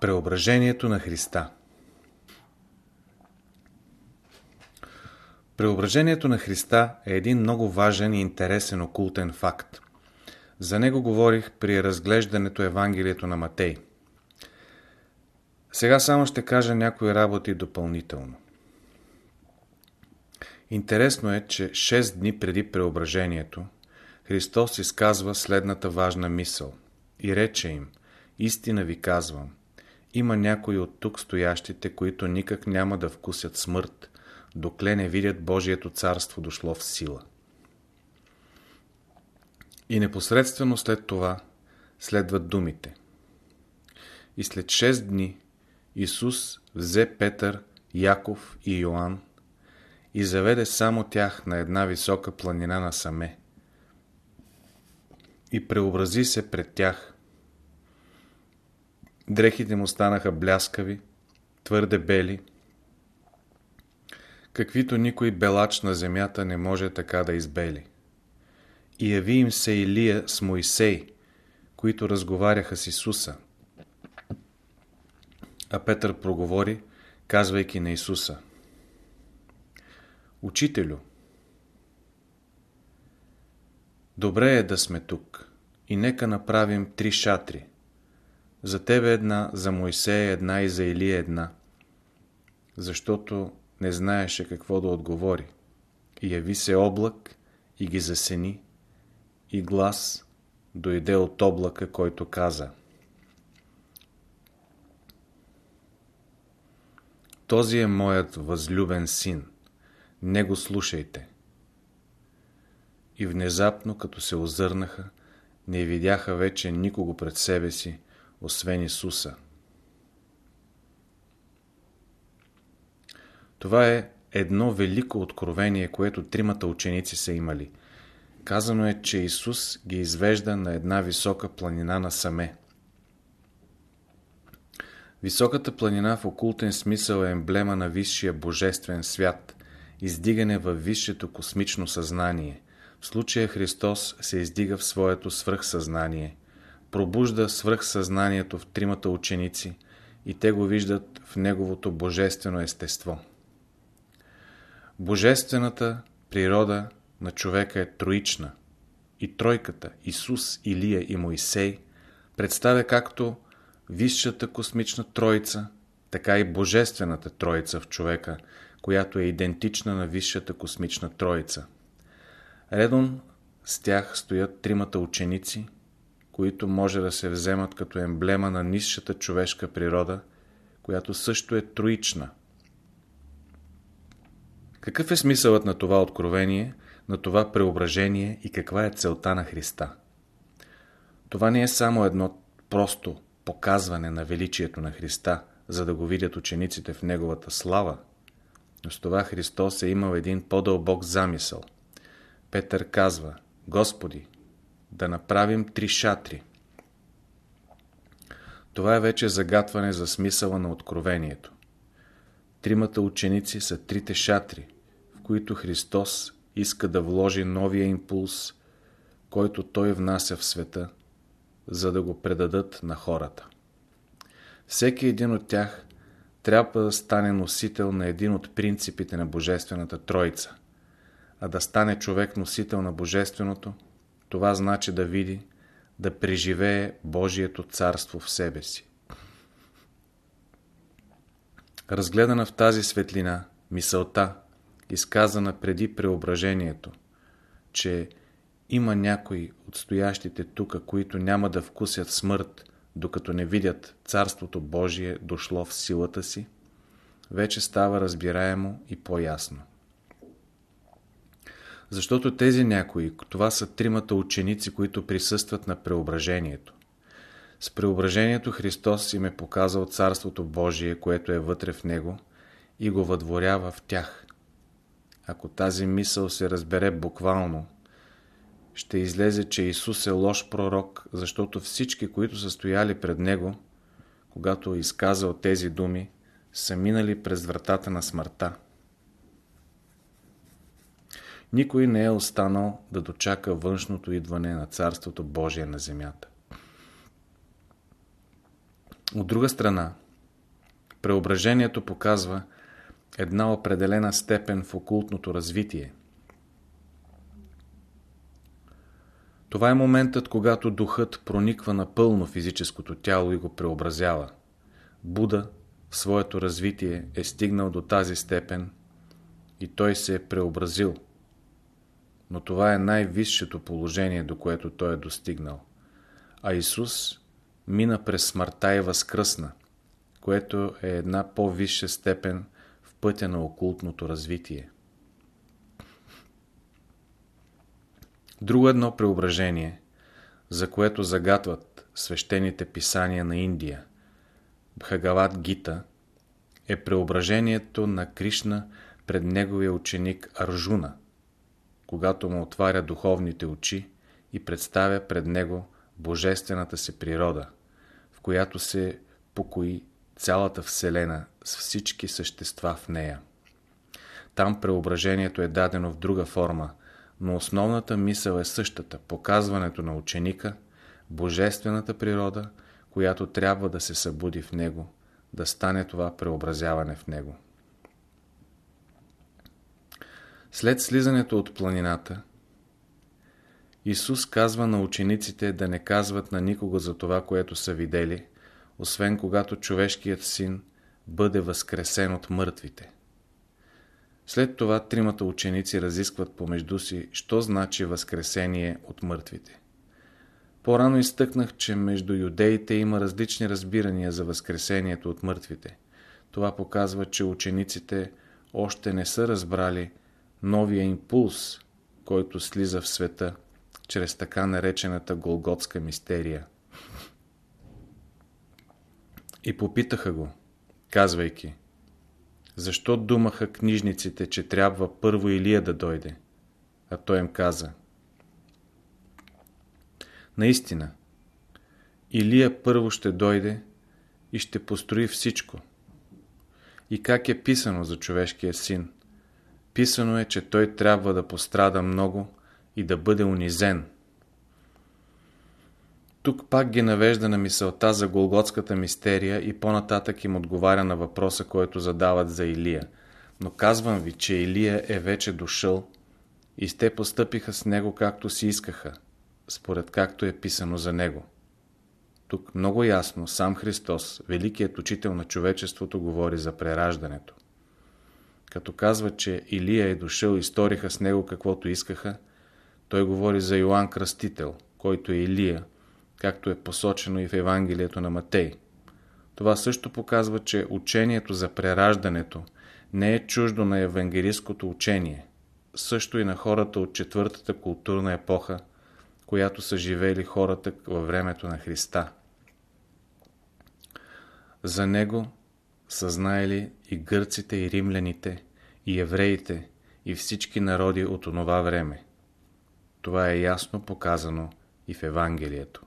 Преображението на Христа Преображението на Христа е един много важен и интересен окултен факт. За него говорих при разглеждането Евангелието на Матей. Сега само ще кажа някои работи допълнително. Интересно е, че 6 дни преди преображението Христос изказва следната важна мисъл и рече им Истина ви казвам, има някои от тук стоящите, които никак няма да вкусят смърт, докле не видят Божието царство дошло в сила. И непосредствено след това следват думите. И след 6 дни Исус взе Петър, Яков и Йоанн и заведе само тях на една висока планина на Саме и преобрази се пред тях. Дрехите му станаха бляскави, твърде бели, каквито никой белач на земята не може така да избели. И яви им се Илия с Моисей, които разговаряха с Исуса. А Петър проговори, казвайки на Исуса. Учителю, добре е да сме тук и нека направим три шатри. За тебе една, за Моисея една и за Илия една. Защото не знаеше какво да отговори. И яви се облак и ги засени, и глас дойде от облака, който каза Този е моят възлюбен син, не го слушайте. И внезапно, като се озърнаха, не видяха вече никого пред себе си, освен Исуса. Това е едно велико откровение, което тримата ученици са имали. Казано е, че Исус ги извежда на една висока планина на Саме. Високата планина в окултен смисъл е емблема на висшия божествен свят, издигане във висшето космично съзнание. В случая Христос се издига в своето свръхсъзнание, пробужда свръхсъзнанието в тримата ученици и те го виждат в неговото божествено естество. Божествената природа на човека е троична и тройката Исус, Илия и Моисей представя както висшата космична троица, така и божествената троица в човека, която е идентична на висшата космична троица. Редом с тях стоят тримата ученици, които може да се вземат като емблема на нисшата човешка природа, която също е троична – какъв е смисълът на това откровение, на това преображение и каква е целта на Христа? Това не е само едно просто показване на величието на Христа, за да го видят учениците в Неговата слава, но с това Христос е имал един по-дълбок замисъл. Петър казва, Господи, да направим три шатри. Това е вече загатване за смисъла на откровението. Тримата ученици са трите шатри, в които Христос иска да вложи новия импулс, който Той внася в света, за да го предадат на хората. Всеки един от тях трябва да стане носител на един от принципите на Божествената Троица. А да стане човек носител на Божественото, това значи да види, да преживее Божието царство в себе си. Разгледана в тази светлина, мисълта, изказана преди преображението, че има някои от стоящите тука, които няма да вкусят смърт, докато не видят Царството Божие дошло в силата си, вече става разбираемо и по-ясно. Защото тези някои, това са тримата ученици, които присъстват на преображението. С преображението Христос им е показал Царството Божие, което е вътре в Него и го въдворява в тях. Ако тази мисъл се разбере буквално, ще излезе, че Исус е лош пророк, защото всички, които са стояли пред Него, когато е изказал тези думи, са минали през вратата на смъртта. Никой не е останал да дочака външното идване на Царството Божие на земята. От друга страна, преображението показва една определена степен в окултното развитие. Това е моментът, когато духът прониква напълно физическото тяло и го преобразява. Буда в своето развитие е стигнал до тази степен и той се е преобразил. Но това е най-висшето положение, до което той е достигнал. А Исус мина през смъртта и възкръсна, което е една по-висша степен в пътя на окултното развитие. Друго едно преображение, за което загатват свещените писания на Индия, Бхагават Гита, е преображението на Кришна пред неговия ученик Аржуна, когато му отваря духовните очи и представя пред него божествената си природа, в която се покои цялата Вселена с всички същества в нея. Там преображението е дадено в друга форма, но основната мисъл е същата – показването на ученика, божествената природа, която трябва да се събуди в него, да стане това преобразяване в него. След слизането от планината, Исус казва на учениците да не казват на никого за това, което са видели, освен когато човешкият син бъде възкресен от мъртвите. След това тримата ученици разискват помежду си, що значи възкресение от мъртвите. По-рано изтъкнах, че между юдеите има различни разбирания за възкресението от мъртвите. Това показва, че учениците още не са разбрали новия импулс, който слиза в света чрез така наречената Голготска мистерия. И попитаха го, казвайки, защо думаха книжниците, че трябва първо Илия да дойде? А той им каза, наистина, Илия първо ще дойде и ще построи всичко. И как е писано за човешкия син? Писано е, че той трябва да пострада много и да бъде унизен. Тук пак ги навежда на мисълта за Голготската мистерия и по-нататък им отговаря на въпроса, който задават за Илия. Но казвам ви, че Илия е вече дошъл и те постъпиха с него както си искаха, според както е писано за него. Тук много ясно сам Христос, великият учител на човечеството, говори за прераждането. Като казва, че Илия е дошъл и сториха с него каквото искаха, той говори за Йоанн Кръстител, който е Илия, както е посочено и в Евангелието на Матей. Това също показва, че учението за прераждането не е чуждо на евангелистското учение, също и на хората от четвъртата културна епоха, която са живели хората във времето на Христа. За него са знаели и гърците, и римляните, и евреите, и всички народи от онова време. Това е ясно показано и в Евангелието.